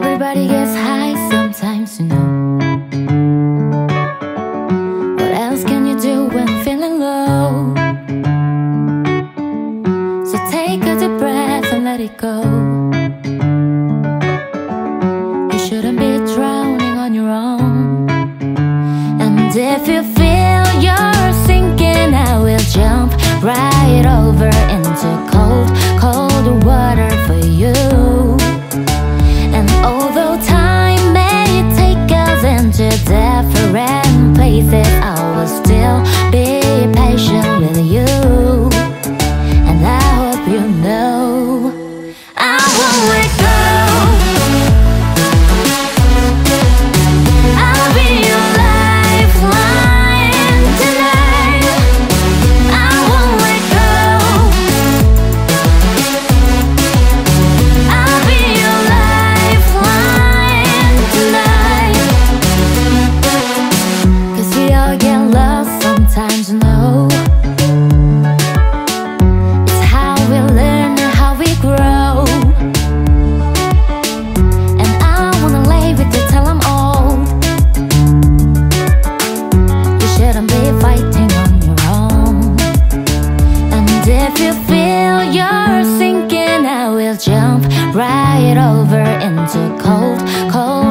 Everybody gets high sometimes, you know. What else can you do when feeling low? So take a deep breath and let it go. You shouldn't be drowning on your own. And if you feel you're sinking, I will jump right